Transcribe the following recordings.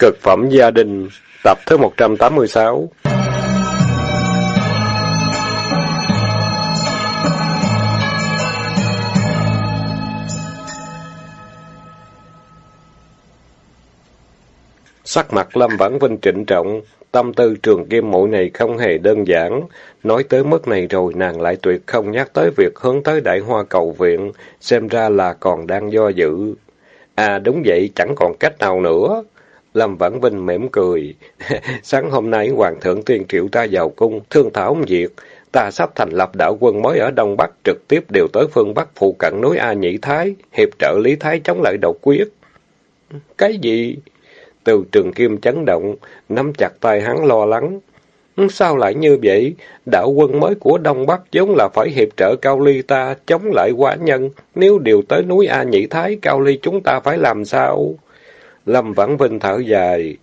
Cực phẩm gia đình, tập thứ 186 Sắc mặt Lâm Vãn Vinh trịnh trọng, tâm tư trường kim mũi này không hề đơn giản. Nói tới mức này rồi nàng lại tuyệt không nhắc tới việc hướng tới đại hoa cầu viện, xem ra là còn đang do dự. À đúng vậy, chẳng còn cách nào nữa. Lâm Vãn Vinh mỉm cười. Sáng hôm nay Hoàng thượng tuyên triệu ta vào cung, thương thảo việc. Ta sắp thành lập đạo quân mới ở Đông Bắc, trực tiếp điều tới phương Bắc phụ cận núi A Nhĩ Thái, hiệp trợ Lý Thái chống lại độc quyết. Cái gì? Từ trường kim chấn động, nắm chặt tay hắn lo lắng. Ừ, sao lại như vậy? Đạo quân mới của Đông Bắc giống là phải hiệp trợ Cao Ly ta chống lại quả nhân. Nếu điều tới núi A nhị Thái, Cao Ly chúng ta phải làm sao? Lâm Vãn Vinh thở dài.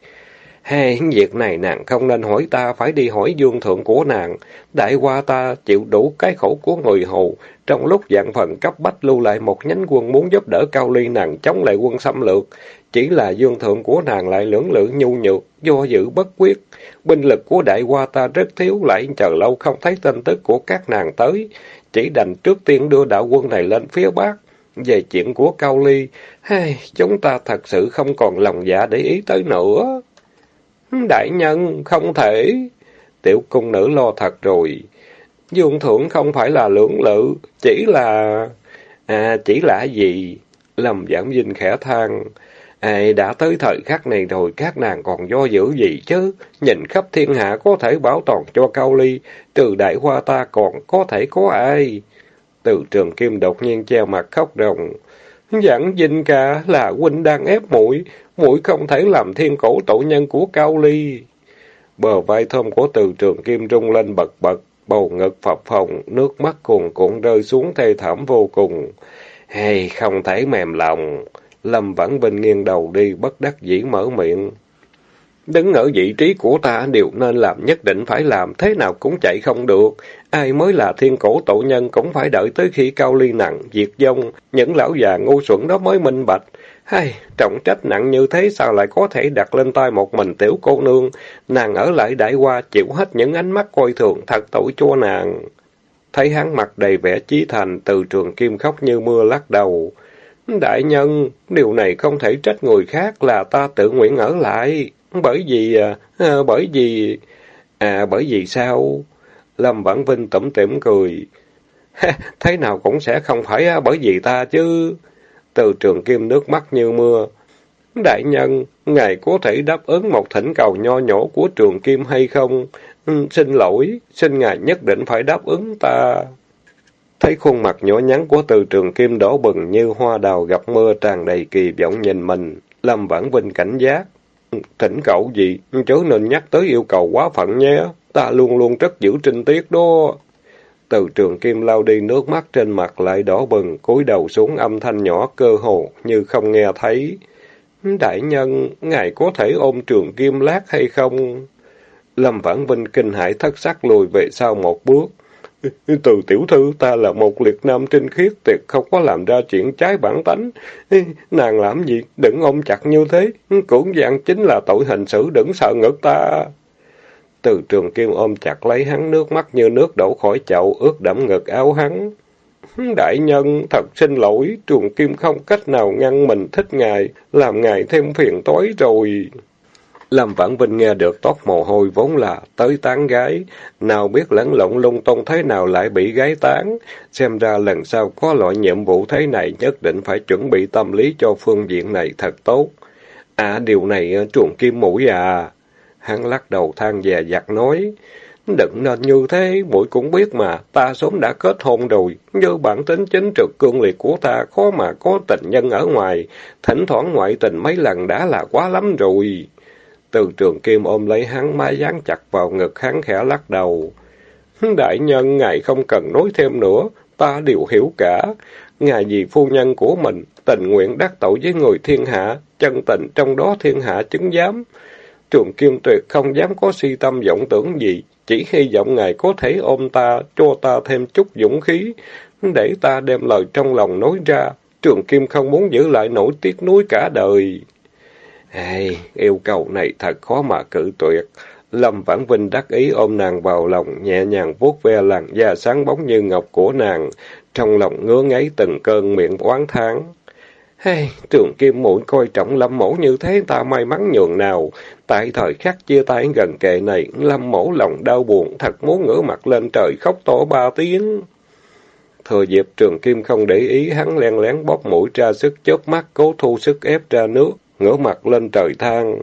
Hey, việc này nàng không nên hỏi ta, phải đi hỏi dương thượng của nàng. Đại qua ta chịu đủ cái khổ của người hầu. Trong lúc dạng phần cấp bách lưu lại một nhánh quân muốn giúp đỡ Cao Ly nàng chống lại quân xâm lược. Chỉ là dương thượng của nàng lại lưỡng lự nhu nhược, do dự bất quyết. Binh lực của đại qua ta rất thiếu, lại chờ lâu không thấy tin tức của các nàng tới. Chỉ đành trước tiên đưa đạo quân này lên phía bắc. Về chuyện của Cao Ly, hey, chúng ta thật sự không còn lòng dạ để ý tới nữa. Đại nhân, không thể. Tiểu cung nữ lo thật rồi. Dương thưởng không phải là lưỡng lự, chỉ là... À, chỉ là gì? Lâm giảm dinh khẽ than. À, đã tới thời khắc này rồi, các nàng còn do dự gì chứ? Nhìn khắp thiên hạ có thể bảo toàn cho Cao Ly, từ đại hoa ta còn có thể có ai? Từ trường kim đột nhiên che mặt khóc ròng. Giảng dinh ca là huynh đang ép mũi mũi không thể làm thiên cổ tổ nhân của Cao Ly. Bờ vai thơm của từ trường kim rung lên bật bật, bầu ngực phập phồng, nước mắt cuồn cuộn rơi xuống thê thảm vô cùng. Hay không thể mềm lòng. Lâm Vãn Vinh nghiêng đầu đi, bất đắc dĩ mở miệng. Đứng ở vị trí của ta, điều nên làm nhất định phải làm, thế nào cũng chạy không được. Ai mới là thiên cổ tổ nhân cũng phải đợi tới khi cao ly nặng, diệt vong, những lão già ngu xuẩn đó mới minh bạch. Hay, trọng trách nặng như thế sao lại có thể đặt lên tay một mình tiểu cô nương, nàng ở lại đại qua chịu hết những ánh mắt coi thường, thật tội cho nàng. Thấy hắn mặt đầy vẻ chí thành, từ trường kim khóc như mưa lắc đầu. Đại nhân, điều này không thể trách người khác là ta tự nguyện ở lại. Bởi vì, à, à, bởi vì... À, bởi vì sao? Lâm Vãn Vinh tẩm tỉm cười. Thế nào cũng sẽ không phải à, bởi vì ta chứ. Từ trường kim nước mắt như mưa. Đại nhân, ngài có thể đáp ứng một thỉnh cầu nho nhỏ của trường kim hay không? Ừ, xin lỗi, xin ngài nhất định phải đáp ứng ta. Thấy khuôn mặt nhỏ nhắn của từ trường kim đỏ bừng như hoa đào gặp mưa tràn đầy kỳ vọng nhìn mình, Lâm Vãn Vinh cảnh giác. Thỉnh cậu gì, chớ nên nhắc tới yêu cầu quá phận nhé, ta luôn luôn rất giữ trinh tiết đó. Từ trường kim lao đi nước mắt trên mặt lại đỏ bừng, cúi đầu xuống âm thanh nhỏ cơ hồ như không nghe thấy. Đại nhân, ngài có thể ôm trường kim lát hay không? Lâm Vãn Vinh kinh hãi thất sắc lùi về sau một bước. Từ tiểu thư ta là một liệt nam trinh khiết tuyệt không có làm ra chuyện trái bản tánh. Nàng làm gì? Đừng ôm chặt như thế. Cưỡng dạng chính là tội hình sự đừng sợ ngực ta. Từ trường kim ôm chặt lấy hắn nước mắt như nước đổ khỏi chậu ướt đẫm ngực áo hắn. Đại nhân, thật xin lỗi, trường kim không cách nào ngăn mình thích ngài, làm ngài thêm phiền tối rồi. Lâm Vãn Vinh nghe được toát mồ hôi vốn là tới tán gái, nào biết lẫn lộn lung tung thế nào lại bị gái tán. Xem ra lần sau có loại nhiệm vụ thế này nhất định phải chuẩn bị tâm lý cho phương diện này thật tốt. À, điều này ờ, chuồng kim mũi à. Hắn lắc đầu than dè giặt nói, đừng nên như thế, mũi cũng biết mà, ta sớm đã kết hôn rồi, như bản tính chính trực cương liệt của ta khó mà có tình nhân ở ngoài, thỉnh thoảng ngoại tình mấy lần đã là quá lắm rồi. Từ trường kim ôm lấy hắn mái dán chặt vào ngực hắn khẽ lắc đầu. Đại nhân, ngài không cần nói thêm nữa, ta đều hiểu cả. Ngài vì phu nhân của mình, tình nguyện đắc tội với người thiên hạ, chân tình trong đó thiên hạ chứng giám. Trường Kim tuyệt không dám có si tâm vọng tưởng gì, chỉ hy vọng ngài có thể ôm ta, cho ta thêm chút dũng khí, để ta đem lời trong lòng nói ra. Trường Kim không muốn giữ lại nỗi tiếc nuối cả đời. Hey, yêu cầu này thật khó mà cự tuyệt. Lâm Vãn Vinh đắc ý ôm nàng vào lòng, nhẹ nhàng vuốt ve làn da sáng bóng như ngọc của nàng, trong lòng ngứa ngáy từng cơn miệng oán tháng. Hey, trường kim mũi coi trọng lâm mẫu như thế ta may mắn nhường nào. Tại thời khắc chia tay gần kề này, lâm mẫu lòng đau buồn, thật muốn ngửa mặt lên trời khóc to ba tiếng. Thừa dịp trường kim không để ý, hắn len lén bóp mũi ra sức chớp mắt, cố thu sức ép ra nước, ngửa mặt lên trời than,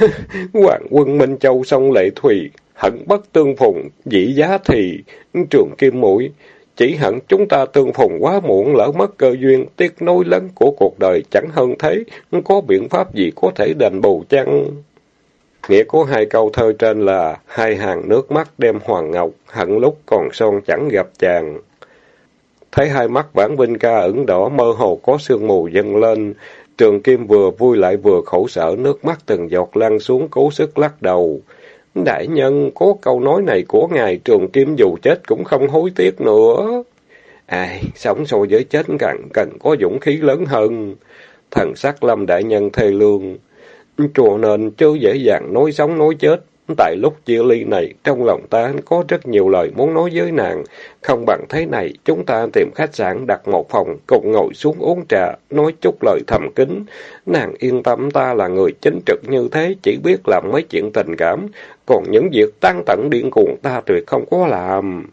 Hoàng quân Minh Châu sông lệ Thủy, hận bất tương phùng, dĩ giá thì, trường kim mũi, chỉ hận chúng ta tương phùng quá muộn lỡ mất cơ duyên, tiếc nối lớn của cuộc đời chẳng hơn thế, có biện pháp gì có thể đền bù chăng? Nghĩa của hai câu thơ trên là hai hàng nước mắt đem hoàng ngọc, hận lúc còn son chẳng gặp chàng. Thấy hai mắt vãn vinh ca ửng đỏ mơ hồ có sương mù dâng lên, trường kim vừa vui lại vừa khổ sở, nước mắt từng giọt lăn xuống cố sức lắc đầu. Đại nhân, có câu nói này của ngài trường kim dù chết cũng không hối tiếc nữa. Ai, sống so với chết càng cần có dũng khí lớn hơn. Thần sắc lâm đại nhân thê lương. chùa nên chứ dễ dàng nói sống nói chết. Tại lúc chia ly này, trong lòng ta có rất nhiều lời muốn nói với nàng. Không bằng thế này, chúng ta tìm khách sạn đặt một phòng, cùng ngồi xuống uống trà, nói chút lời thầm kín. Nàng yên tâm ta là người chính trực như thế, chỉ biết làm mấy chuyện tình cảm. Còn những việc tăng tận điên cuồng ta tuyệt không có làm.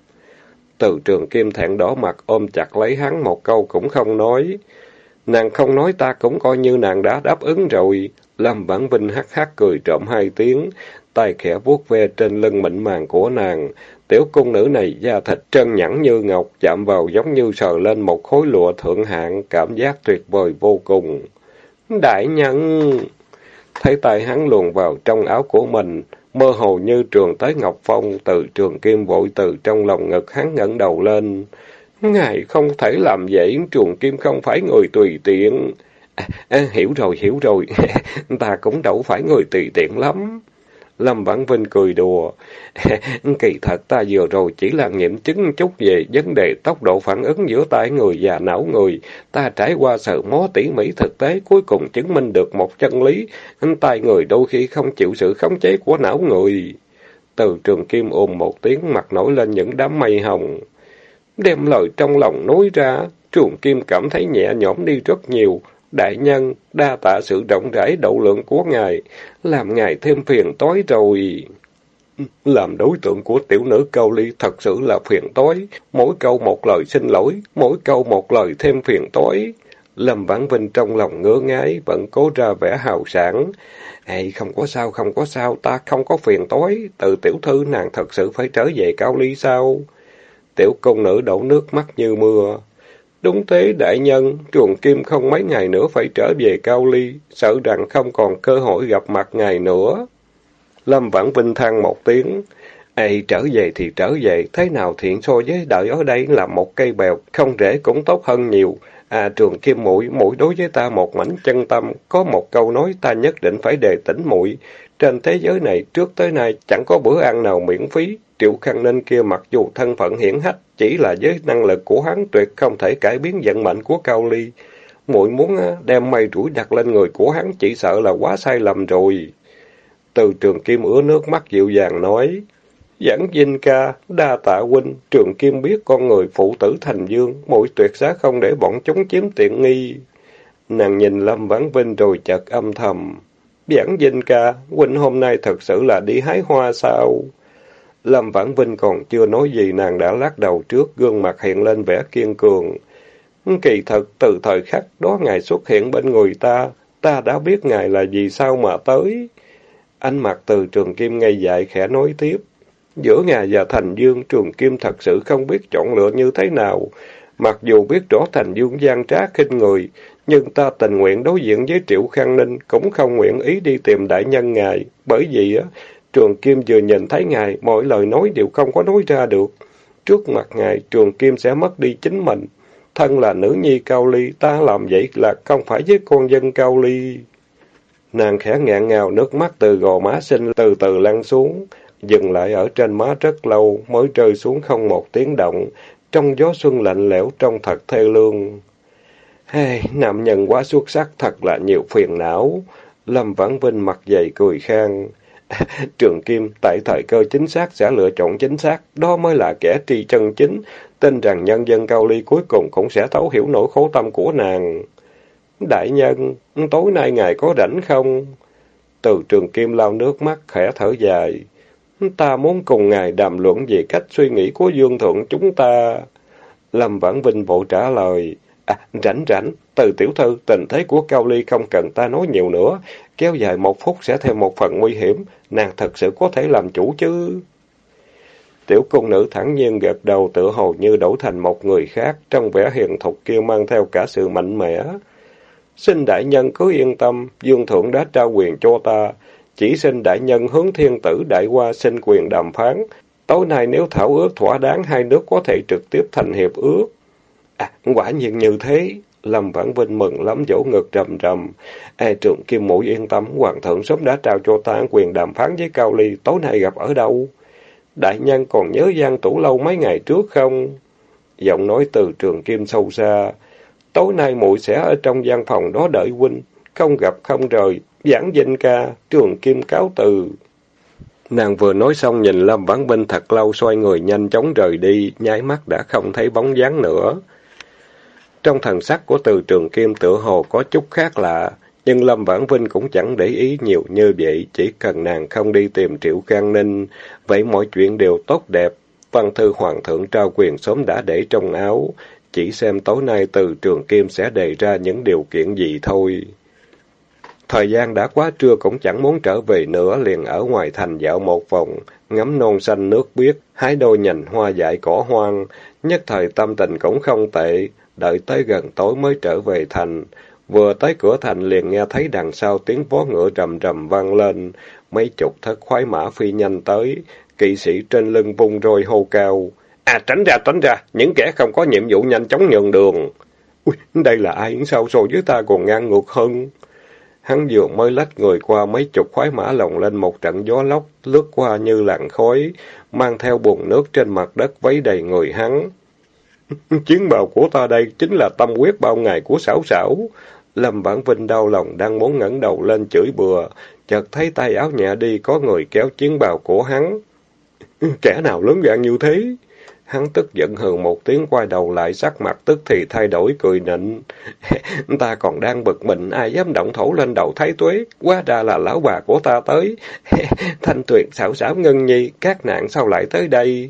Từ trường kim thẹn đỏ mặt ôm chặt lấy hắn một câu cũng không nói. Nàng không nói ta cũng coi như nàng đã đáp ứng rồi. Lâm Vãn Vinh hắc hắc cười trộm hai tiếng, tay khẽ vuốt ve trên lưng mịn màng của nàng. Tiểu cung nữ này da thịt trơn nhẵn như ngọc, chạm vào giống như sờ lên một khối lụa thượng hạng, cảm giác tuyệt vời vô cùng. Đại nhân! Thấy tay hắn luồn vào trong áo của mình, mơ hồ như trường tới Ngọc Phong, từ trường kim vội từ trong lòng ngực hắn ngẩng đầu lên. Ngài không thể làm vậy, trường kim không phải người tùy tiện. À, à, hiểu rồi, hiểu rồi, ta cũng đâu phải người tùy tiện lắm. Lâm Vãn Vinh cười đùa. Kỳ thật ta vừa rồi chỉ là nghiệm chứng chút về vấn đề tốc độ phản ứng giữa tay người và não người. Ta trải qua sự mó tỉ mỉ thực tế cuối cùng chứng minh được một chân lý. tay người đôi khi không chịu sự khống chế của não người. Từ trường kim ôm một tiếng mặt nổi lên những đám mây hồng. Đem lời trong lòng nói ra, trường kim cảm thấy nhẹ nhõm đi rất nhiều. Đại nhân, đa tạ sự rộng rãi độ lượng của ngài, làm ngài thêm phiền tối rồi. Làm đối tượng của tiểu nữ cao ly thật sự là phiền tối, mỗi câu một lời xin lỗi, mỗi câu một lời thêm phiền tối. Lâm Vãn Vinh trong lòng ngứa ngái, vẫn cố ra vẻ hào sảng. Ê, không có sao, không có sao, ta không có phiền tối, từ tiểu thư nàng thật sự phải trở về cao ly sao? Tiểu công nữ đổ nước mắt như mưa. Đúng thế, đại nhân, trường kim không mấy ngày nữa phải trở về Cao Ly, sợ rằng không còn cơ hội gặp mặt ngài nữa. Lâm Vãn Vinh than một tiếng, Ê, trở về thì trở về, thế nào thiện so với đợi ở đây là một cây bèo, không rễ cũng tốt hơn nhiều. À, trường kim mũi, mũi đối với ta một mảnh chân tâm, có một câu nói ta nhất định phải đề tỉnh mũi. Trên thế giới này, trước tới nay, chẳng có bữa ăn nào miễn phí. Triệu Khang Ninh kia mặc dù thân phận hiển hách, chỉ là với năng lực của hắn tuyệt không thể cải biến vận mệnh của Cao Ly. muội muốn đem mây rủi đặt lên người của hắn chỉ sợ là quá sai lầm rồi. Từ trường kim ứa nước mắt dịu dàng nói, Giảng Vinh ca, đa tạ huynh, trường kim biết con người phụ tử thành dương, mỗi tuyệt xá không để bọn chúng chiếm tiện nghi. Nàng nhìn Lâm Vãn Vinh rồi chợt âm thầm. Giảng Vinh ca, huynh hôm nay thật sự là đi hái hoa sao? Lâm Vãn Vinh còn chưa nói gì nàng đã lắc đầu trước, gương mặt hiện lên vẻ kiên cường. Kỳ thật, từ thời khắc đó ngài xuất hiện bên người ta, ta đã biết ngài là gì sao mà tới. Ánh mặt từ trường kim ngay dại khẽ nói tiếp. Giữa ngài và Thành Dương, trường kim thật sự không biết chọn lựa như thế nào. Mặc dù biết rõ Thành Dương gian trá khinh người, nhưng ta tình nguyện đối diện với Triệu Khang Ninh, cũng không nguyện ý đi tìm đại nhân ngài. Bởi vì Trường Kim vừa nhìn thấy ngài, mọi lời nói đều không có nói ra được. Trước mặt ngài, Trường Kim sẽ mất đi chính mình. Thân là nữ nhi Cao Ly, ta làm vậy là không phải với con dân Cao Ly. Nàng khẽ ngạn ngào, nước mắt từ gò má xinh từ từ lăn xuống, dừng lại ở trên má rất lâu, mới rơi xuống không một tiếng động, trong gió xuân lạnh lẽo trong thật thê lương. Hey, nam nhân quá xuất sắc thật là nhiều phiền não. Lâm Vãn Vinh mặt dày cười khang. Trường Kim tại thời cơ chính xác sẽ lựa chọn chính xác, đó mới là kẻ tri chân chính, tin rằng nhân dân Cao Ly cuối cùng cũng sẽ thấu hiểu nỗi khổ tâm của nàng. Đại nhân, tối nay ngài có rảnh không? Từ Trường Kim lau nước mắt khẽ thở dài. Ta muốn cùng ngài đàm luận về cách suy nghĩ của Dương Thượng chúng ta. Lâm Vãn Vinh vội trả lời. À, rảnh rảnh, từ tiểu thư, tình thế của Cao Ly không cần ta nói nhiều nữa. Kéo dài một phút sẽ thêm một phần nguy hiểm, nàng thật sự có thể làm chủ chứ. Tiểu cung nữ thẳng nhiên gật đầu tự hồ như đổi thành một người khác, trong vẻ hiền thục kia mang theo cả sự mạnh mẽ. Xin đại nhân cứ yên tâm, Dương Thượng đã trao quyền cho ta. Chỉ xin đại nhân hướng thiên tử đại qua xin quyền đàm phán. Tối nay nếu thảo ước thỏa đáng hai nước có thể trực tiếp thành hiệp ước. À, quả nhiên như thế. Lâm Vãn Vinh mừng lắm vỗ ngực trầm trầm. Ê, trường Kim Mũi yên tâm, Hoàng thượng sớm đã trao cho ta quyền đàm phán với Cao Ly, tối nay gặp ở đâu? Đại nhân còn nhớ Giang Tủ Lâu mấy ngày trước không? Giọng nói từ trường Kim sâu xa. Tối nay muội sẽ ở trong gian phòng đó đợi huynh, không gặp không rời, giảng dinh ca, trường Kim cáo từ. Nàng vừa nói xong nhìn Lâm Vãn Vinh thật lâu xoay người nhanh chóng rời đi, nháy mắt đã không thấy bóng dáng nữa. Trong thần sắc của từ trường kim tựa hồ có chút khác lạ, nhưng Lâm Vãn Vinh cũng chẳng để ý nhiều như vậy, chỉ cần nàng không đi tìm Triệu Khang Ninh, vậy mọi chuyện đều tốt đẹp. Văn thư Hoàng thượng trao quyền sớm đã để trong áo, chỉ xem tối nay từ trường kim sẽ đề ra những điều kiện gì thôi. Thời gian đã quá trưa cũng chẳng muốn trở về nữa, liền ở ngoài thành dạo một vòng, ngắm non xanh nước biếc, hái đôi nhành hoa dại cỏ hoang, nhất thời tâm tình cũng không tệ, đợi tới gần tối mới trở về thành. Vừa tới cửa thành liền nghe thấy đằng sau tiếng vó ngựa rầm rầm vang lên, mấy chục thất khoái mã phi nhanh tới, kỵ sĩ trên lưng vung roi hô cao. À tránh ra, tránh ra, những kẻ không có nhiệm vụ nhanh chóng nhường đường. Ui, đây là ai sao so với ta còn ngang ngược hơn. Hắn vừa mới lách người qua mấy chục khoái mã lồng lên một trận gió lốc, lướt qua như làn khói, mang theo bùn nước trên mặt đất vấy đầy người hắn. Chiến bào của ta đây chính là tâm quyết bao ngày của xảo xảo. Lâm Vãn Vinh đau lòng đang muốn ngẩng đầu lên chửi bừa, chợt thấy tay áo nhẹ đi có người kéo chiến bào của hắn. Kẻ nào lớn gan như thế? Hắn tức giận hừ một tiếng quay đầu lại sắc mặt tức thì thay đổi cười nịnh. ta còn đang bực mình, ai dám động thổ lên đầu thái tuế, quá ra là lão bà của ta tới. Thanh tuyệt xảo xảo ngân nhi, các nạn sao lại tới đây?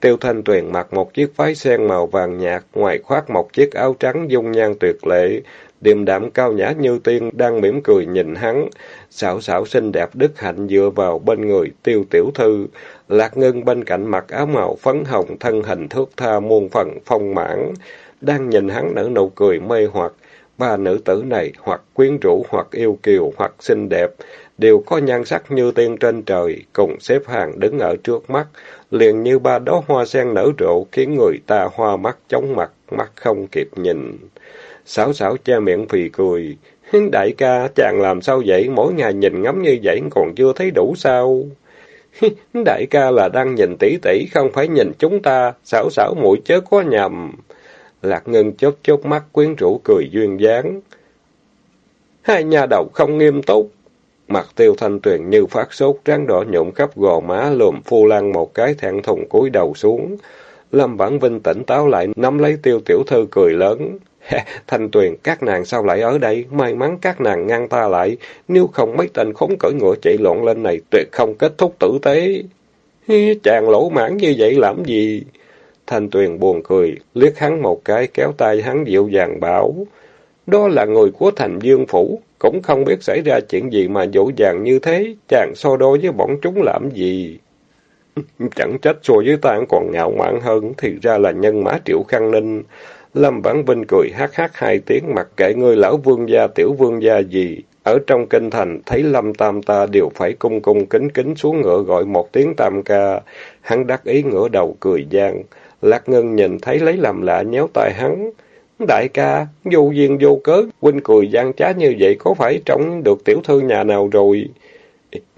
Tiêu Thanh Tuyền mặc một chiếc váy sen màu vàng nhạt, ngoài khoác một chiếc áo trắng dung nhan tuyệt lệ, điềm đạm cao nhã như tiên đang mỉm cười nhìn hắn, xảo xảo xinh đẹp đức hạnh dựa vào bên người Tiêu Tiểu Thư, Lạc Ngân bên cạnh mặc áo màu phấn hồng, thân hình thước tha muôn phần phong mãn, đang nhìn hắn nở nụ cười mê hoặc. Ba nữ tử này hoặc quyến rũ, hoặc yêu kiều, hoặc xinh đẹp, đều có nhan sắc như tiên trên trời, cùng xếp hàng đứng ở trước mắt, liền như ba đó hoa sen nở rộ, khiến người ta hoa mắt chóng mặt, mắt không kịp nhìn. Sảo sảo che miệng phì cười. Đại ca, chàng làm sao vậy? Mỗi ngày nhìn ngắm như vậy còn chưa thấy đủ sao? Đại ca là đang nhìn tỷ tỷ, không phải nhìn chúng ta. Sảo sảo mũi chớ có nhầm. Lạc Ngân chớp chớp mắt quyến rũ cười duyên dáng. Hai nhà đầu không nghiêm túc. Mặt tiêu thanh tuyền như phát sốt, trán đỏ nhộn khắp gò má, lùm phu lan một cái thẹn thùng cúi đầu xuống. Lâm Vãn Vinh tỉnh táo lại, nắm lấy tiêu tiểu thư cười lớn. Thanh Tuyền, các nàng sao lại ở đây? May mắn các nàng ngăn ta lại. Nếu không mấy tên khốn cởi ngựa chạy loạn lên này, tuyệt không kết thúc tử tế. Chàng lỗ mãn như vậy làm gì? Thanh Tuyền buồn cười, liếc hắn một cái, kéo tay hắn dịu dàng bảo. Đó là người của thành dương phủ, cũng không biết xảy ra chuyện gì mà dỗ dàng như thế, chàng so đo với bọn chúng làm gì. Chẳng trách so với ta còn ngạo mạn hơn, thì ra là nhân mã triệu khăn ninh. Lâm Vãn Vinh cười hát hát hai tiếng, mặc kệ ngươi lão vương gia tiểu vương gia gì. Ở trong kinh thành, thấy Lâm Tam ta đều phải cung cung kính kính xuống ngựa gọi một tiếng tam ca. Hắn đắc ý ngửa đầu cười gian. Lạc Ngân nhìn thấy lấy làm lạ nhéo tay hắn. Đại ca, vô duyên vô cớ, huynh cười gian trá như vậy có phải trông được tiểu thư nhà nào rồi?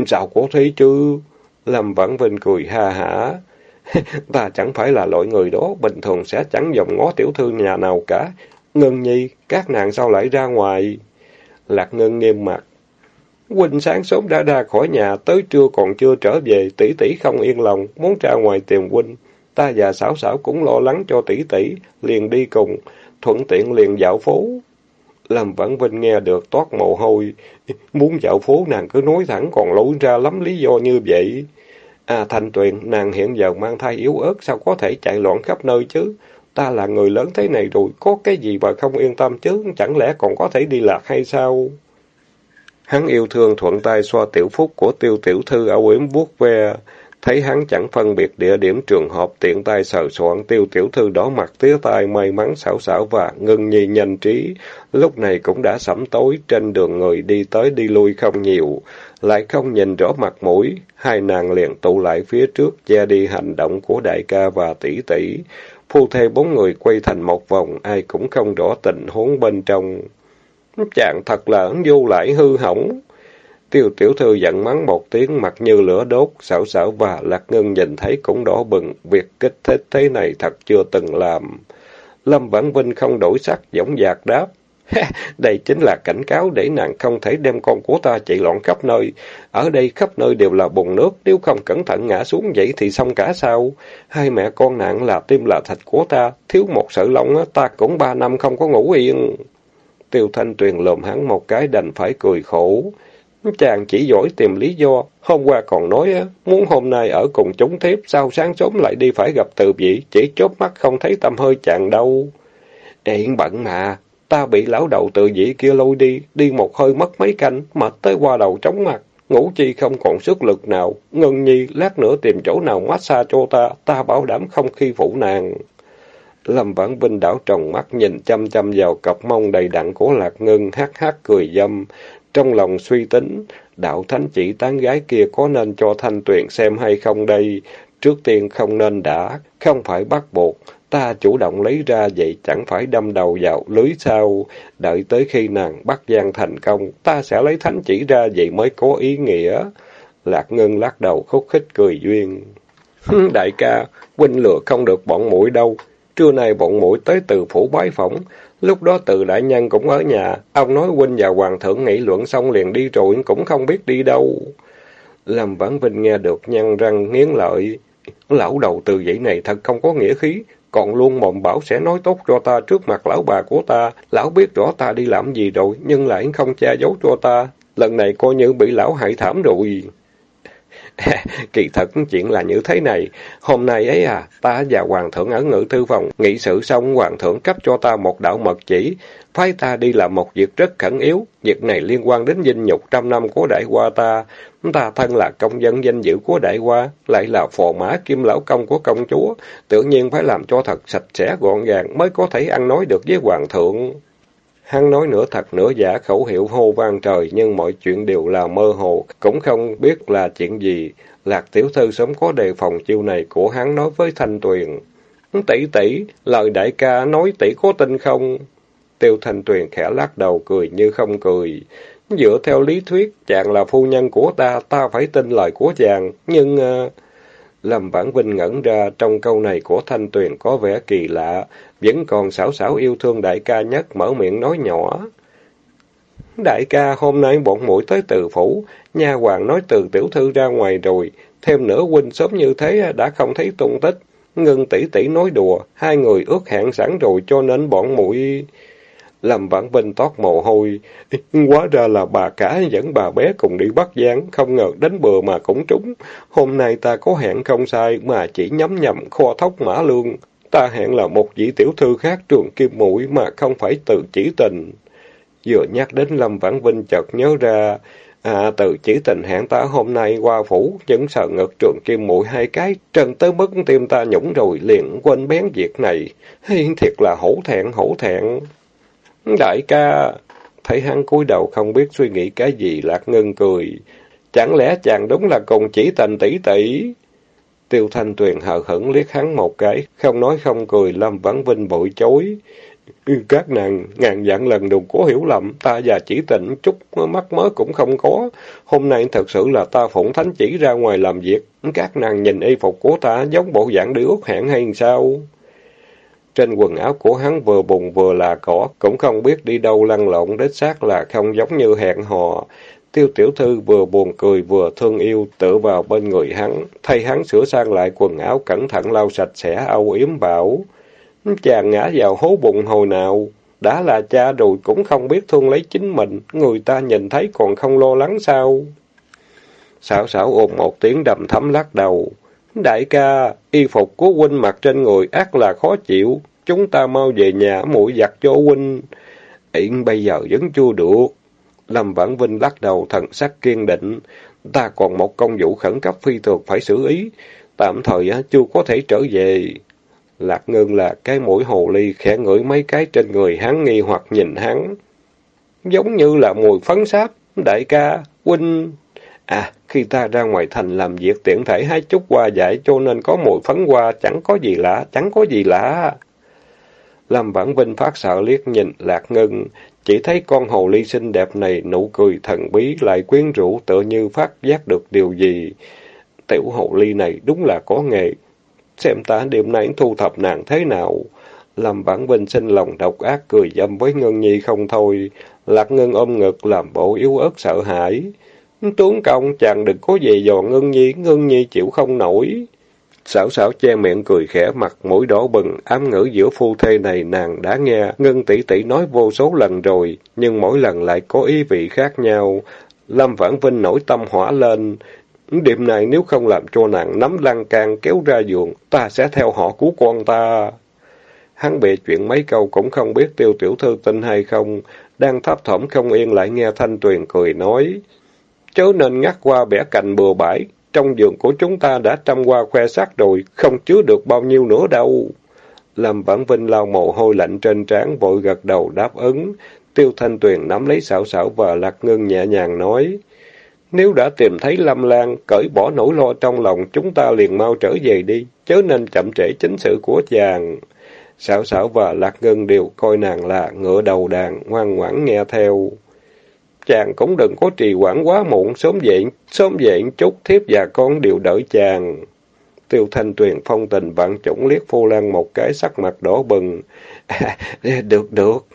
Sao có thế chứ? Lâm Vãn Vinh cười ha hả ta chẳng phải là loại người đó, bình thường sẽ chẳng dòng ngó tiểu thư nhà nào cả. Ngân nhi, các nàng sao lại ra ngoài? Lạc Ngân nghiêm mặt. quỳnh sáng sớm đã ra khỏi nhà, tới trưa còn chưa trở về, tỷ tỷ không yên lòng, muốn ra ngoài tìm huynh. Ta và xảo xảo cũng lo lắng cho tỷ tỷ, liền đi cùng, thuận tiện liền dạo phố. Lâm Vãn Vinh nghe được toát mồ hôi, muốn dạo phố nàng cứ nói thẳng còn lỗi ra lắm lý do như vậy. À Thanh Tuyền, nàng hiện giờ mang thai yếu ớt, sao có thể chạy loạn khắp nơi chứ? Ta là người lớn thế này rồi, có cái gì mà không yên tâm chứ, chẳng lẽ còn có thể đi lạc hay sao? Hắn yêu thương thuận tay xoa tiểu phúc của tiêu tiểu thư âu yếm vuốt ve. Thấy hắn chẳng phân biệt địa điểm trường hợp tiện tay sờ soạn tiêu tiểu thư đỏ mặt tía tai may mắn xảo xảo và ngưng nhi nhanh trí. Lúc này cũng đã sẩm tối, trên đường người đi tới đi lui không nhiều, lại không nhìn rõ mặt mũi. Hai nàng liền tụ lại phía trước, che đi hành động của đại ca và tỷ tỷ. Phu thê bốn người quay thành một vòng, ai cũng không rõ tình huống bên trong. Chàng thật là vô lại hư hỏng. Tiêu tiểu thư giận mắng một tiếng mặt như lửa đốt, xảo xảo và lạc ngưng nhìn thấy cũng đỏ bừng, việc kích thích thế này thật chưa từng làm. Lâm Vãn Vinh không đổi sắc, giống dạc đáp. đây chính là cảnh cáo để nàng không thể đem con của ta chạy loạn khắp nơi. Ở đây khắp nơi đều là bùn nước, nếu không cẩn thận ngã xuống vậy thì xong cả sao. Hai mẹ con nàng là tim là thịt của ta, thiếu một sợi lông ta cũng ba năm không có ngủ yên. Tiêu Thanh Tuyền lồm hắn một cái đành phải cười khổ. Chàng chỉ giỏi tìm lý do, hôm qua còn nói muốn hôm nay ở cùng chúng thiếp, sao sáng sớm lại đi phải gặp từ vị, chỉ chốt mắt không thấy tâm hơi chàng đâu. Điện bận mà, ta bị lão đầu tự dĩ kia lôi đi, đi một hơi mất mấy canh, mệt tới qua đầu chóng mặt, ngủ chi không còn sức lực nào. Ngân nhi, lát nữa tìm chỗ nào massage cho ta, ta bảo đảm không khi phụ nàng. Lâm Vãn Vinh đảo tròng mắt nhìn chăm chăm vào cặp mông đầy đặn của Lạc Ngân, hát hát cười dâm. Trong lòng suy tính, đạo thánh chỉ tán gái kia có nên cho Thanh Tuyền xem hay không đây? Trước tiên không nên đã, không phải bắt buộc. Ta chủ động lấy ra vậy chẳng phải đâm đầu vào lưới sao. Đợi tới khi nàng bắt gian thành công, ta sẽ lấy thánh chỉ ra vậy mới có ý nghĩa. Lạc Ngân lắc đầu khúc khích cười duyên. Đại ca, huynh lừa không được bọn mũi đâu. Trưa nay bọn mũi tới từ phủ bái phỏng, lúc đó từ đại nhân cũng ở nhà, ông nói huynh và hoàng thượng nghị luận xong liền đi rồi, cũng không biết đi đâu. Lâm Vãn Vinh nghe được nhăn răng nghiến lợi. Lão đầu từ vậy này thật không có nghĩa khí, còn luôn mộng bảo sẽ nói tốt cho ta trước mặt lão bà của ta. Lão biết rõ ta đi làm gì rồi, nhưng lại không che giấu cho ta. Lần này coi như bị lão hại thảm rồi. Kỳ thật chuyện là như thế này. Hôm nay ấy à, ta và Hoàng thượng ở ngự thư phòng, nghị sự xong Hoàng thượng cấp cho ta một đạo mật chỉ, phái ta đi làm một việc rất khẩn yếu. Việc này liên quan đến dinh nhục trăm năm của đại qua ta. Ta thân là công dân danh dự của đại qua lại là phò mã kim lão công của công chúa. Tự nhiên phải làm cho thật sạch sẽ gọn gàng mới có thể ăn nói được với Hoàng thượng. Hắn nói nửa thật nửa giả khẩu hiệu hô vang trời, nhưng mọi chuyện đều là mơ hồ, cũng không biết là chuyện gì. Lạc tiểu thư sớm có đề phòng chiêu này của hắn nói với Thanh Tuyền. Tỷ tỷ, lời đại ca nói tỷ có tin không? Tiêu Thanh Tuyền khẽ lắc đầu cười như không cười. Dựa theo lý thuyết, chàng là phu nhân của ta, ta phải tin lời của chàng, nhưng... Uh... Lâm Vãn Vinh ngẩn ra, trong câu này của Thanh Tuyền có vẻ kỳ lạ, vẫn còn xảo xảo yêu thương đại ca nhất, mở miệng nói nhỏ. Đại ca, hôm nay bọn mũi tới từ phủ, nha hoàng nói từ tiểu thư ra ngoài rồi, thêm nữa huynh sớm như thế đã không thấy tung tích. Ngân tỷ tỷ nói đùa, hai người ước hẹn sẵn rồi cho nên bọn mũi Lâm Vãn Vinh toát mồ hôi. Quá ra là bà cả dẫn bà bé cùng đi bắt gián, không ngờ đến bừa mà cũng trúng. Hôm nay ta có hẹn không sai, mà chỉ nhắm nhầm kho thóc mã lương. Ta hẹn là một vị tiểu thư khác trường kim mũi mà không phải từ chỉ tình. Vừa nhắc đến Lâm Vãn Vinh chợt nhớ ra, À, từ chỉ tình hẹn ta hôm nay qua phủ, vẫn sợ ngực trường kim mũi hai cái, trần tới mức tim ta nhũng rồi, liền quên bén việc này. Hay thiệt là hổ thẹn, hổ thẹn. Đại ca, thấy hắn cúi đầu không biết suy nghĩ cái gì, Lạc Ngân cười. Chẳng lẽ chàng đúng là cùng chỉ tình tỷ tỷ? Tiêu Thanh Tuyền hờ hững liếc hắn một cái, không nói không cười, Lâm Vãn Vinh bội chối. Các nàng ngàn dạng lần đừng có hiểu lầm, ta và chỉ tịnh chút mắt mới cũng không có. Hôm nay thật sự là ta phụng thánh chỉ ra ngoài làm việc. Các nàng nhìn y phục của ta giống bộ dạng đi út hẹn hay sao? Trên quần áo của hắn vừa bùng vừa là cỏ, cũng không biết đi đâu lăn lộn, đích xác là không giống như hẹn hò. Tiêu tiểu thư vừa buồn cười vừa thương yêu, tựa vào bên người hắn, thay hắn sửa sang lại quần áo cẩn thận lau sạch sẽ âu yếm bảo. Chàng ngã vào hố bụng hồi nào, đã là cha rồi cũng không biết thương lấy chính mình, người ta nhìn thấy còn không lo lắng sao? Xảo xảo ôm một tiếng đầm thấm lắc đầu. Đại ca, y phục của huynh mặc trên người ác là khó chịu, chúng ta mau về nhà mũi giặt cho huynh. Yển bây giờ vẫn chưa được. Lâm Vãn Vinh lắc đầu thần sắc kiên định. Ta còn một công vụ khẩn cấp phi thường phải xử ý. Tạm thời chưa có thể trở về. Lạc ngưng là cái mũi hồ ly khẽ ngửi mấy cái trên người hắn nghi hoặc nhìn hắn. Giống như là mùi phấn sáp. Đại ca, huynh... À, khi ta ra ngoài thành làm việc tiện thể hai chút qua giải cho nên có mùi phấn qua, chẳng có gì lạ, chẳng có gì lạ. Lâm Vãn Vinh phát sợ liếc nhìn Lạc Ngân, chỉ thấy con hồ ly xinh đẹp này nụ cười thần bí lại quyến rũ tựa như phát giác được điều gì. Tiểu hồ ly này đúng là có nghề. Xem ta đêm nay thu thập nàng thế nào. Lâm Vãn Vinh sinh lòng độc ác cười dâm với Ngân Nhi không thôi. Lạc Ngân ôm ngực làm bộ yếu ớt sợ hãi. Tướng công, chàng đừng có về dò Ngân Nhi, Ngân Nhi chịu không nổi. sảo sảo che miệng cười khẽ mặt mũi đỏ bừng, ám ngữ giữa phu thê này nàng đã nghe, Ngân tỷ tỷ nói vô số lần rồi, nhưng mỗi lần lại có ý vị khác nhau. Lâm Vãn Vinh nổi tâm hỏa lên. Điểm này nếu không làm cho nàng nắm lan can kéo ra giường, ta sẽ theo họ cứu con ta. Hắn bịa chuyện mấy câu cũng không biết tiêu tiểu thư tin hay không, đang thấp thỏm không yên lại nghe Thanh Tuyền cười nói. Chớ nên ngắt qua bẻ cành bừa bãi, trong giường của chúng ta đã trăm qua khoe sắc rồi, không chứa được bao nhiêu nữa đâu. Lâm Vãn Vinh lau mồ hôi lạnh trên trán vội gật đầu đáp ứng. Tiêu Thanh Tuyền nắm lấy xảo xảo và Lạc Ngân nhẹ nhàng nói. Nếu đã tìm thấy Lâm Lan, cởi bỏ nỗi lo trong lòng, chúng ta liền mau trở về đi, chớ nên chậm trễ chính sự của chàng. Xảo xảo và Lạc Ngân đều coi nàng là ngựa đầu đàn, ngoan ngoãn nghe theo. Chàng cũng đừng có trì hoãn quá muộn, sớm dậy, sớm dậy chút thiếp và con đều đợi chàng. Tiêu Thanh Tuyền phong tình vạn chủng liếc Phu Lan một cái sắc mặt đỏ bừng. À, được, được.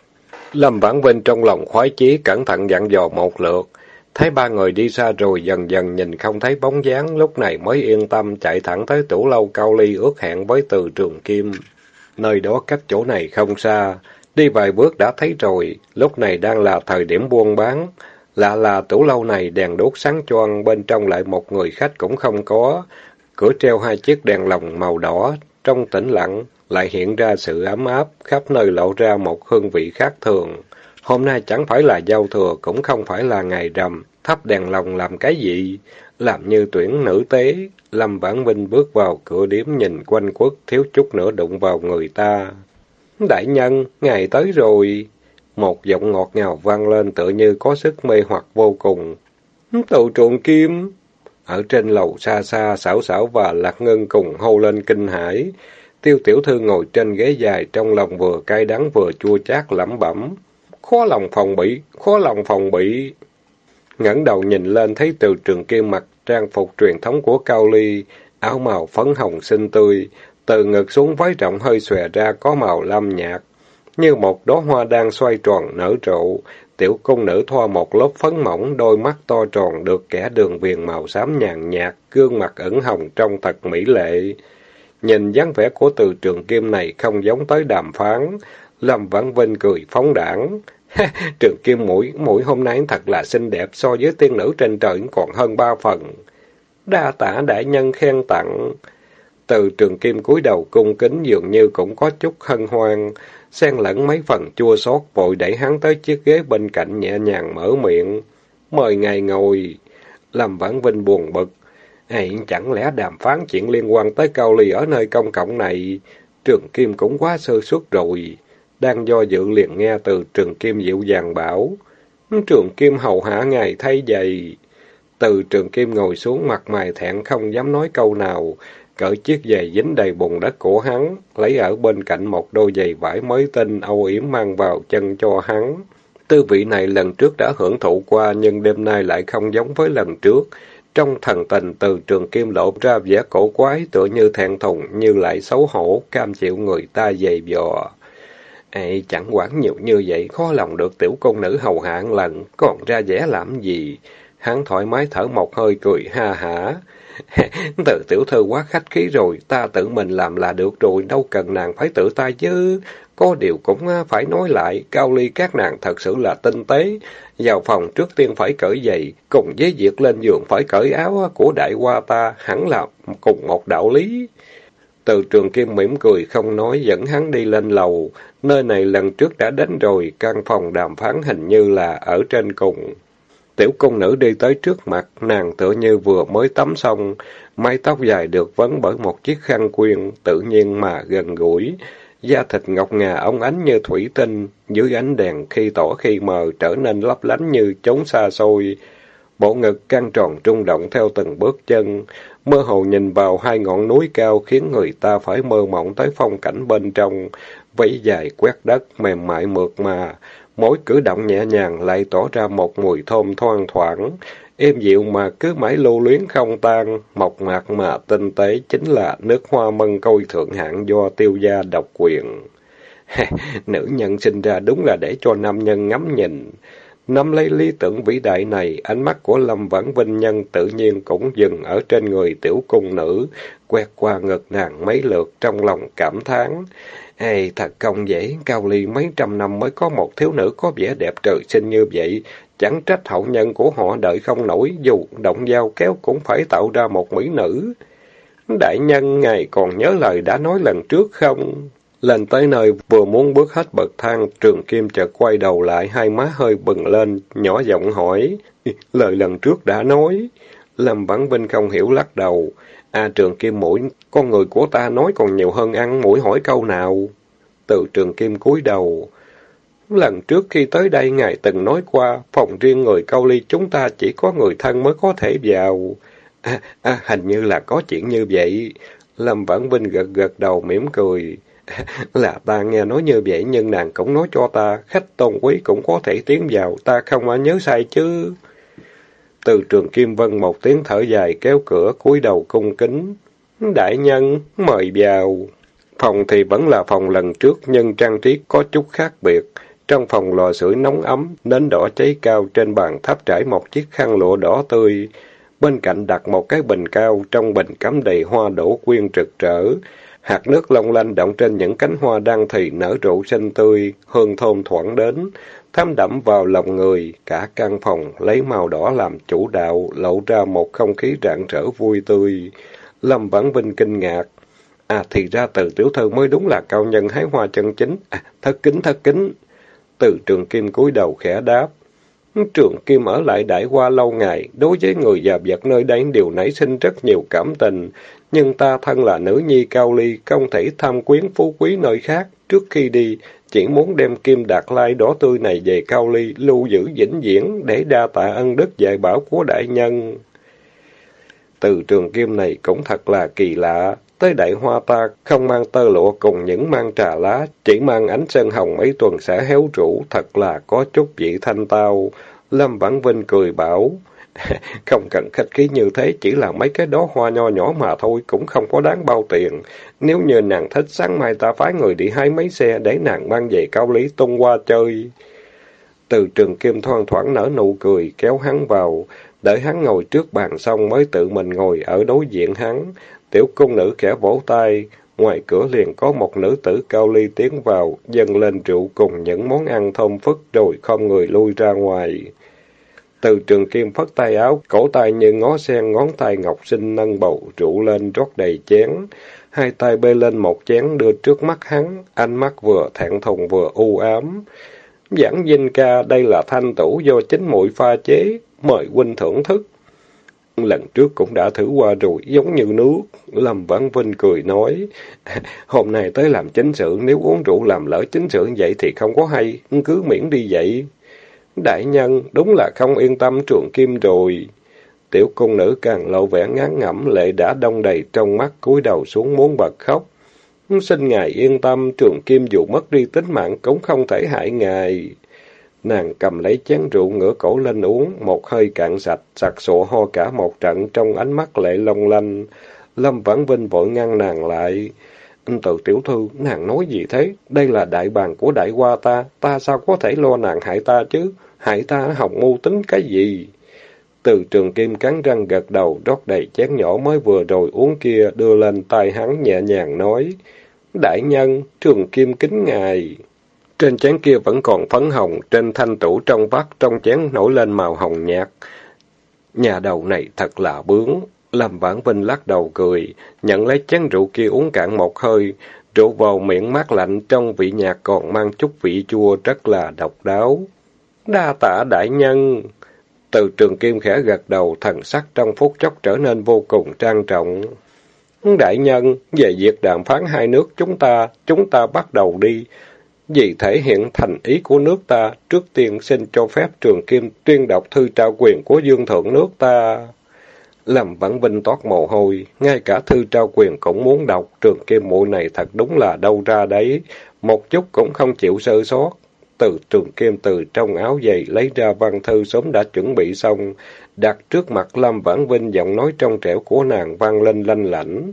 Lâm Vãn Vinh trong lòng khoái chí cẩn thận dặn dò một lượt. Thấy ba người đi xa rồi dần dần nhìn không thấy bóng dáng, lúc này mới yên tâm chạy thẳng tới tủ lâu cao ly ước hẹn với từ trường kim. Nơi đó cách chỗ này không xa, Đi vài bước đã thấy rồi, lúc này đang là thời điểm buôn bán. Lạ là tủ lâu này đèn đốt sáng choang, bên trong lại một người khách cũng không có. Cửa treo hai chiếc đèn lồng màu đỏ, trong tĩnh lặng, lại hiện ra sự ấm áp, khắp nơi lộ ra một hương vị khác thường. Hôm nay chẳng phải là giao thừa, cũng không phải là ngày rằm, thắp đèn lồng làm cái gì? Làm như tuyển nữ tế, Lâm Vãn Vinh bước vào cửa điếm nhìn quanh quất, thiếu chút nữa đụng vào người ta. Đại nhân, ngày tới rồi. Một giọng ngọt ngào vang lên tự như có sức mê hoặc vô cùng. Tụ trộn kim. Ở trên lầu xa xa, xảo xảo và lạc ngân cùng hô lên kinh hãi. Tiêu tiểu thư ngồi trên ghế dài trong lòng vừa cay đắng vừa chua chát lẩm bẩm. Khó lòng phòng bị, khó lòng phòng bị. ngẩng đầu nhìn lên thấy từ trường kim mặc trang phục truyền thống của Cao Ly, áo màu phấn hồng xinh tươi, từ ngực xuống váy rộng hơi xòe ra có màu lam nhạt, như một đóa hoa đang xoay tròn nở rộ. Tiểu cung nữ thoa một lớp phấn mỏng, đôi mắt to tròn được kẻ đường viền màu xám nhàn nhạt, gương mặt ẩn hồng trong thật mỹ lệ. Nhìn dáng vẻ của từ trường kim này không giống tới đàm phán. Lâm Văn Vinh cười phóng đảng. trường kim mũi, mũi hôm nay thật là xinh đẹp so với tiên nữ trên trời còn hơn ba phần. Đa tả đại nhân khen tặng. Từ trường kim cúi đầu cung kính dường như cũng có chút hân hoan, xen lẫn mấy phần chua xót vội đẩy hắn tới chiếc ghế bên cạnh nhẹ nhàng mở miệng. Mời ngài ngồi. Làm vãn vinh buồn bực. Hay chẳng lẽ đàm phán chuyện liên quan tới cao ly ở nơi công cộng này, trường kim cũng quá sơ suất rồi. Đang do dự liền nghe từ trường kim dịu dàng bảo. Trường kim hầu hạ ngài thay giày. Từ trường kim ngồi xuống mặt mày thẹn không dám nói câu nào, cởi chiếc giày dính đầy bùn đất của hắn, lấy ở bên cạnh một đôi giày vải mới tinh âu yếm mang vào chân cho hắn. Tư vị này lần trước đã hưởng thụ qua nhưng đêm nay lại không giống với lần trước. Trong thần tình từ trường kim lộ ra vẻ cổ quái tựa như thẹn thùng như lại xấu hổ, cam chịu người ta dày dò. Ê, chẳng quản nhiều như vậy, khó lòng được tiểu công nữ hầu hạ lần, còn ra vẻ làm gì? Hắn thoải mái thở một hơi cười ha hả. tự tiểu thư quá khách khí rồi, ta tự mình làm là được rồi, đâu cần nàng phải tự tay chứ. Có điều cũng à, phải nói lại, cao ly các nàng thật sự là tinh tế. Vào phòng trước tiên phải cởi giày, cùng với việc lên giường phải cởi áo của đại hoa ta, hẳn là cùng một đạo lý. Từ trường kim mỉm cười không nói dẫn hắn đi lên lầu. Nơi này lần trước đã đến rồi, căn phòng đàm phán hình như là ở trên cùng. Tiểu công nữ đi tới trước mặt, nàng tựa như vừa mới tắm xong, mái tóc dài được vấn bởi một chiếc khăn quyên, tự nhiên mà gần gũi. Da thịt ngọc ngà óng ánh như thủy tinh, dưới ánh đèn khi tỏ khi mờ trở nên lấp lánh như chốn xa xôi. Bộ ngực căng tròn trung động theo từng bước chân, mơ hồ nhìn vào hai ngọn núi cao khiến người ta phải mơ mộng tới phong cảnh bên trong, vẫy dài quét đất mềm mại mượt mà, mỗi cử động nhẹ nhàng lại tỏ ra một mùi thơm thoang thoảng, êm dịu mà cứ mãi lưu luyến không tan, mộc mạc mà tinh tế chính là nước hoa mân côi thượng hạng do tiêu gia độc quyền. Nữ nhân sinh ra đúng là để cho nam nhân ngắm nhìn. Nắm lấy lý tưởng vĩ đại này, ánh mắt của Lâm Vãn Vinh Nhân tự nhiên cũng dừng ở trên người tiểu cung nữ, quét qua ngực nàng mấy lượt trong lòng cảm thán. Hay thật không dễ, Cao Ly mấy trăm năm mới có một thiếu nữ có vẻ đẹp trời sinh như vậy, chẳng trách hậu nhân của họ đợi không nổi, dù động dao kéo cũng phải tạo ra một mỹ nữ. Đại nhân, ngài còn nhớ lời đã nói lần trước không? Lên tới nơi, vừa muốn bước hết bậc thang, trường kim chợt quay đầu lại, hai má hơi bừng lên, nhỏ giọng hỏi, lời lần trước đã nói. Lâm Vãn Vinh không hiểu lắc đầu. A trường kim mũi, con người của ta nói còn nhiều hơn ăn mũi hỏi câu nào. Từ trường kim cúi đầu. Lần trước khi tới đây ngài từng nói qua, phòng riêng người câu ly chúng ta chỉ có người thân mới có thể vào. À, à, hình như là có chuyện như vậy. Lâm Vãn Vinh gật gật đầu mỉm cười. là ta nghe nói như vậy nhưng nàng cũng nói cho ta, khách tôn quý cũng có thể tiến vào, ta không mà nhớ sai chứ. Từ trường Kim Vân một tiếng thở dài kéo cửa cúi đầu cung kính. Đại nhân, mời vào. Phòng thì vẫn là phòng lần trước nhưng trang trí có chút khác biệt. Trong phòng lò sưởi nóng ấm, nến đỏ cháy cao trên bàn tháp trải một chiếc khăn lụa đỏ tươi. Bên cạnh đặt một cái bình cao, trong bình cắm đầy hoa đổ quyên trực trở. Hạt nước long lanh động trên những cánh hoa đang thì nở rộ xanh tươi, hương thơm thoảng đến thấm đẫm vào lòng người, cả căn phòng lấy màu đỏ làm chủ đạo, lộ ra một không khí rạng rỡ vui tươi. Lâm Vãn Vinh kinh ngạc. À thì ra từ tiểu thư mới đúng là cao nhân hái hoa chân chính. À, thất kính thất kính. Từ trường kim cúi đầu khẽ đáp. Trường Kim ở lại đại qua lâu ngày, đối với người già vật nơi đây đều nảy sinh rất nhiều cảm tình. Nhưng ta thân là nữ nhi cao ly, không thể tham quyến phú quý nơi khác. Trước khi đi, chỉ muốn đem kim đạt lai đỏ tươi này về cao ly, lưu giữ vĩnh viễn để đa tạ ân đức dạy bảo của đại nhân. Từ trường kim này cũng thật là kỳ lạ. Tới đại hoa ta không mang tơ lụa cùng những mang trà lá, chỉ mang ánh sơn hồng mấy tuần sẽ héo rũ, thật là có chút vị thanh tao. Lâm Vãn Vinh cười bảo, không cần khách khí như thế, chỉ là mấy cái đó hoa nho nhỏ mà thôi, cũng không có đáng bao tiền. Nếu như nàng thích sáng mai ta phái người đi hái mấy xe để nàng mang về cao lý tung qua chơi. Từ trường kim thoang thoảng nở nụ cười, kéo hắn vào, đợi hắn ngồi trước bàn xong mới tự mình ngồi ở đối diện hắn. Tiểu cung nữ khẽ vỗ tay, ngoài cửa liền có một nữ tử cao ly tiến vào, dâng lên rượu cùng những món ăn thơm phức rồi không người lui ra ngoài. Từ trường kim phất tay áo, cổ tay như ngó sen, ngón tay ngọc sinh nâng bầu rượu lên rót đầy chén. Hai tay bê lên một chén đưa trước mắt hắn, ánh mắt vừa thẹn thùng vừa u ám. Giảng Vinh ca, đây là thanh tủ do chính muội pha chế, mời huynh thưởng thức. Lần trước cũng đã thử qua rồi, giống như nước. Lâm Văn Vinh cười nói, hôm nay tới làm chính sự, nếu uống rượu làm lỡ chính sự vậy thì không có hay, cứ miễn đi vậy. Đại nhân, đúng là không yên tâm trường kim rồi. Tiểu cung nữ càng lộ vẻ ngán ngẩm, lệ đã đông đầy trong mắt, cúi đầu xuống muốn bật khóc. Xin ngài yên tâm, trường kim dù mất đi tính mạng cũng không thể hại ngài. Nàng cầm lấy chén rượu ngửa cổ lên uống, một hơi cạn sạch, sặc sụa ho cả một trận trong ánh mắt lệ long lanh. Lâm Vãn Vinh vội ngăn nàng lại. Từ tiểu thư, nàng nói gì thế? Đây là đại bàn của đại hoa ta, ta sao có thể lo nàng hại ta chứ? Hại ta học mưu tính cái gì? Từ trường kim cắn răng gật đầu, rót đầy chén nhỏ mới vừa rồi uống kia, đưa lên tay hắn nhẹ nhàng nói. Đại nhân, trường kim kính ngài. Trên chén kia vẫn còn phấn hồng, trên thanh tủ trong vắt, trong chén nổi lên màu hồng nhạt. Nhà đầu này thật là bướng. Lâm Vãn Vinh lắc đầu cười, nhận lấy chén rượu kia uống cạn một hơi. Rượu vào miệng mát lạnh trong vị nhạt còn mang chút vị chua rất là độc đáo. Đa tạ đại nhân. Từ trường kim khẽ gật đầu, thần sắc trong phút chốc trở nên vô cùng trang trọng. Đại nhân, về việc đàm phán hai nước chúng ta, chúng ta bắt đầu đi. Vì thể hiện thành ý của nước ta, trước tiên xin cho phép trường kim tuyên đọc thư trao quyền của dương thượng nước ta. Làm vãn vinh toát mồ hôi, ngay cả thư trao quyền cũng muốn đọc, trường kim muội này thật đúng là đâu ra đấy, một chút cũng không chịu sơ sót. Từ trường kim từ trong áo giày lấy ra văn thư sớm đã chuẩn bị xong, đặt trước mặt Lâm Vãn Vinh giọng nói trong trẻo của nàng vang lên lanh lảnh.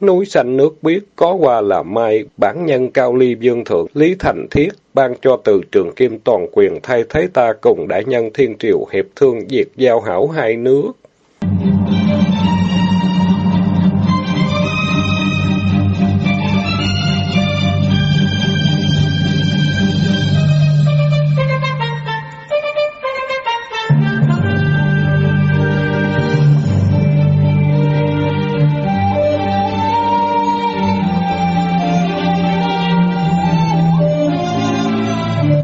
Núi xanh nước biếc, có qua là mai, bản nhân cao ly dương thượng, Lý Thành Thiết, ban cho từ trường kim toàn quyền thay thế ta cùng đại nhân thiên triều hiệp thương diệt giao hảo hai nước.